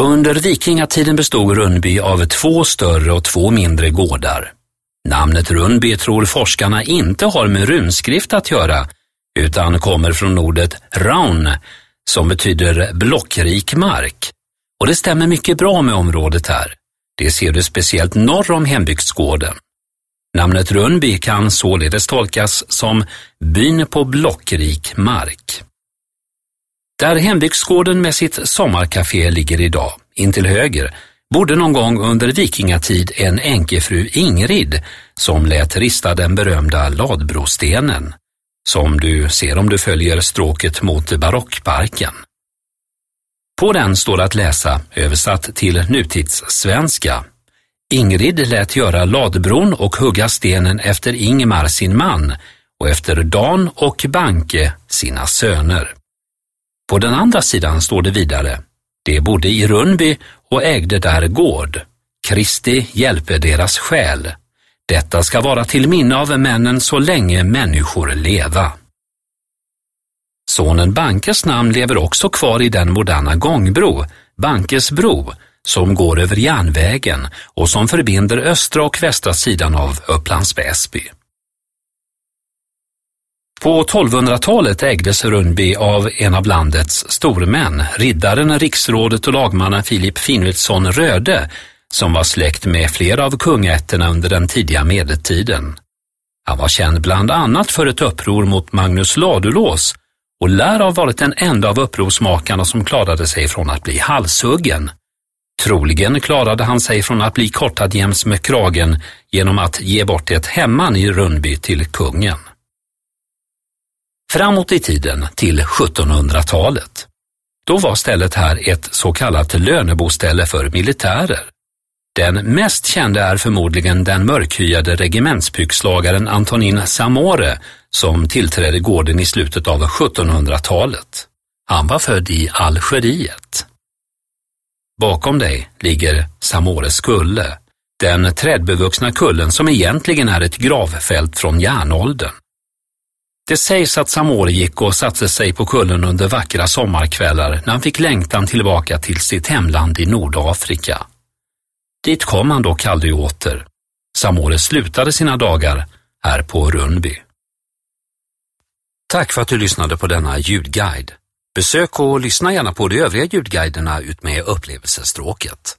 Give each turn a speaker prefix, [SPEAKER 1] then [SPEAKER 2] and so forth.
[SPEAKER 1] Under vikingatiden bestod Rundby av två större och två mindre gårdar. Namnet Rundby tror forskarna inte har med runskrift att göra, utan kommer från ordet raun, som betyder blockrik mark. Och det stämmer mycket bra med området här. Det ser du speciellt norr om hembygdsgården. Namnet Rundby kan således tolkas som byn på blockrik mark. Där hembygdsgården med sitt sommarkafé ligger idag, intill höger, bodde någon gång under vikingatid en änkefru Ingrid som lät rista den berömda Ladbrostenen, som du ser om du följer stråket mot barockparken. På den står att läsa, översatt till nutidssvenska, Ingrid lät göra ladbron och hugga stenen efter Ingmar sin man och efter Dan och Banke sina söner. På den andra sidan står det vidare, de bodde i Rönnby och ägde där gård. Kristi hjälpe deras själ. Detta ska vara till minne av männen så länge människor leva. Sonen Bankes namn lever också kvar i den moderna gångbro, Bankes bro, som går över järnvägen och som förbinder östra och västra sidan av Upplands Väsby. På 1200-talet ägdes Rundby av en av landets stormän, riddaren, riksrådet och lagmannen Filip Finvilsson Röde, som var släkt med flera av kungaätterna under den tidiga medeltiden. Han var känd bland annat för ett uppror mot Magnus Ladulås och lär ha varit den enda av upprorsmakarna som klarade sig från att bli halshuggen. Troligen klarade han sig från att bli kortad jäms med kragen genom att ge bort ett hemman i Rundby till kungen. Framåt i tiden, till 1700-talet. Då var stället här ett så kallat löneboställe för militärer. Den mest kände är förmodligen den mörkhyade regementspyxlagaren Antonin Samore som tillträdde gården i slutet av 1700-talet. Han var född i Algeriet. Bakom dig ligger Samores kulle, den trädbevuxna kullen som egentligen är ett gravfält från järnåldern. Det sägs att Samore gick och satte sig på kullen under vackra sommarkvällar när han fick längtan tillbaka till sitt hemland i Nordafrika. Dit kom han dock aldrig åter. Samore slutade sina dagar här på Rundby. Tack för att du lyssnade på denna ljudguide. Besök och lyssna gärna på de övriga ljudguiderna utmed upplevelsestråket.